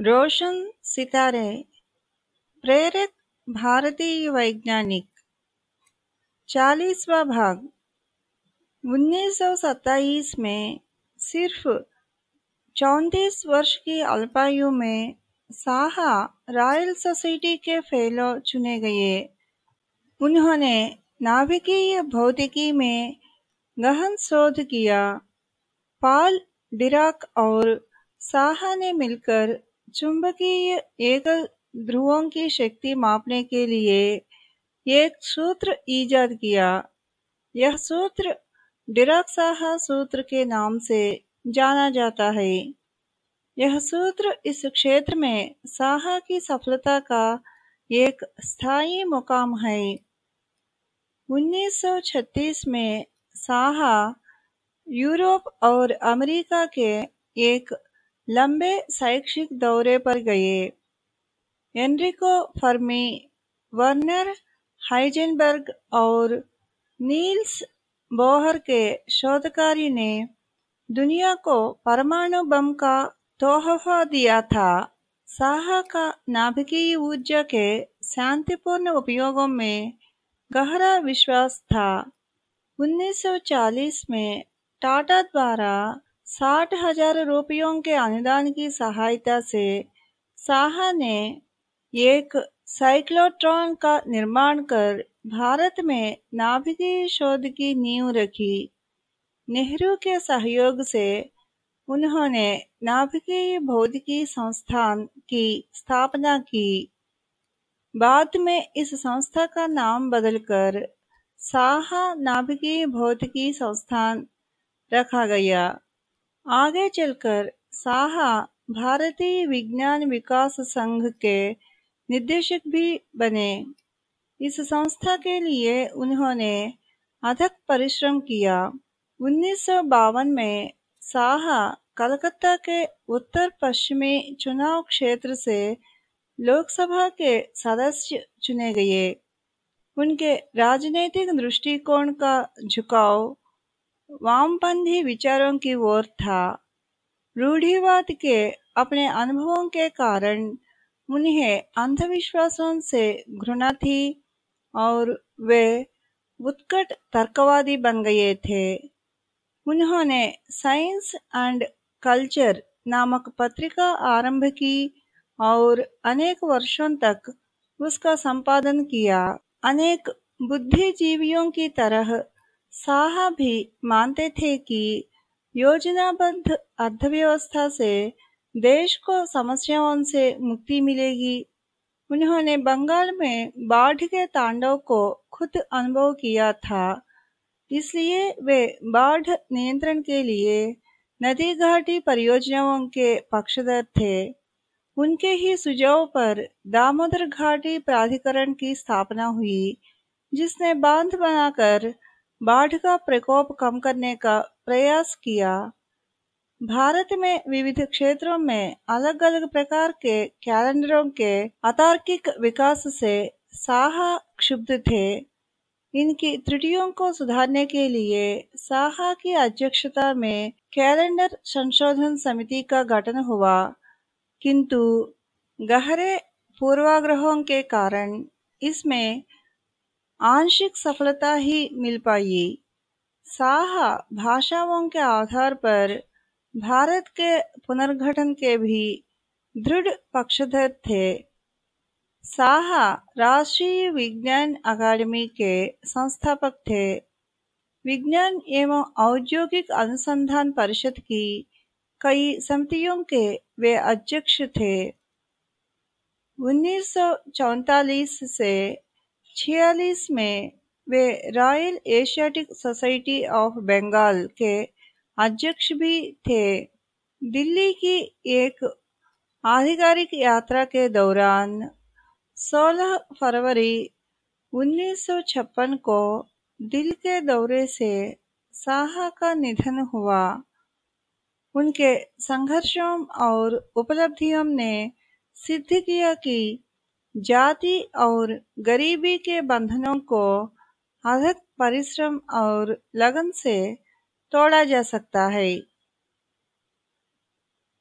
रोशन सितारे प्रेरक भारतीय वैज्ञानिक, चालीसवा भाग। 1927 में सिर्फ़ चौंतीस वर्ष की अल्पायु में साहा रॉयल सोसाइटी के फेलो चुने गए। उन्होंने नाभिकीय भौतिकी में गहन शोध किया। पाल डिराक और साहा ने मिलकर चुंबकीय एकल ध्रुवों की शक्ति मापने के लिए एक सूत्र ईजाद किया। यह सूत्र डिराक साहा सूत्र के नाम से जाना जाता है। यह सूत्र इस क्षेत्र में साहा की सफलता का एक स्थायी मुकाम है। 1936 में साहा यूरोप और अमेरिका के एक लंबे शैक्षिक दौरे पर गए। एनरिको फर्मी, वर्नर हाइजेनबर्ग और नील्स बोहर के शोधकारी ने दुनिया को परमाणु बम का तोहफा दिया था। साहा का नाभिकीय ऊर्जा के शांतिपूर्ण उपयोगों में गहरा विश्वास था। 1940 में टाटा द्वारा साठ हज़ार रुपयों के अनुदान की सहायता से साहा ने एक साइक्लोट्रॉन का निर्माण कर भारत में नाभिकीय शोध की नींव रखी। नेहरू के सहयोग से उन्होंने नाभिकीय भौतिकी संस्थान की स्थापना की। बाद में इस संस्था का नाम बदलकर साहा नाभिकीय भौतिकी संस्थान रखा गया। आगे चलकर साहा भारतीय विज्ञान विकास संघ के निदेशक भी बने। इस संस्था के लिए उन्होंने अथक परिश्रम किया। उन्नीस सौ बावन में साहा कलकत्ता के उत्तर पश्चिमी चुनाव क्षेत्र से लोकसभा के सदस्य चुने गए। उनके राजनीतिक दृष्टिकोण का झुकाव वामपंथी विचारों की ओर था। रूढ़िवाद के अपने अनुभवों के कारण उन्हें अंधविश्वासों से घृणा थी और वे उत्कट तर्कवादी बन गए थे। उन्होंने साइंस एंड कल्चर नामक पत्रिका आरंभ की और अनेक वर्षों तक उसका संपादन किया। अनेक बुद्धिजीवियों की तरह साहा भी मानते थे कि योजनाबद्ध अर्थव्यवस्था से देश को समस्याओं से मुक्ति मिलेगी। उन्होंने बंगाल में बाढ़ के तांडव को खुद अनुभव किया था। इसलिए वे बाढ़ नियंत्रण के लिए नदी घाटी परियोजनाओं के पक्षधर थे। उनके ही सुझाव पर दामोदर घाटी प्राधिकरण की स्थापना हुई, जिसने बाँध बनाकर बाढ़ का प्रकोप कम करने का प्रयास किया। भारत में विविध क्षेत्रों में अलग अलग प्रकार के कैलेंडरों के अतार्किक विकास से साहा क्षुब्ध थे। इनकी त्रुटियों को सुधारने के लिए साहा की अध्यक्षता में कैलेंडर संशोधन समिति का गठन हुआ। किंतु गहरे पूर्वाग्रहों के कारण इसमें आंशिक सफलता ही मिल पाई। साहा भाषाओं के आधार पर भारत के पुनर्गठन के भी दृढ़ पक्षधर थे। साहा राष्ट्रीय विज्ञान अकादमी के संस्थापक थे। विज्ञान एवं औद्योगिक अनुसंधान परिषद की कई समितियों के वे अध्यक्ष थे। उन्नीस से छियालीस में वे Royal Asiatic Society of Bengal के अध्यक्ष भी थे। दिल्ली की एक आधिकारिक यात्रा के दौरान 16 फरवरी 1956 को दिल के दौरे से साहा का निधन हुआ। उनके संघर्षों और उपलब्धियों ने सिद्ध किया कि जाति और गरीबी के बंधनों को अधिक परिश्रम और लगन से तोड़ा जा सकता है।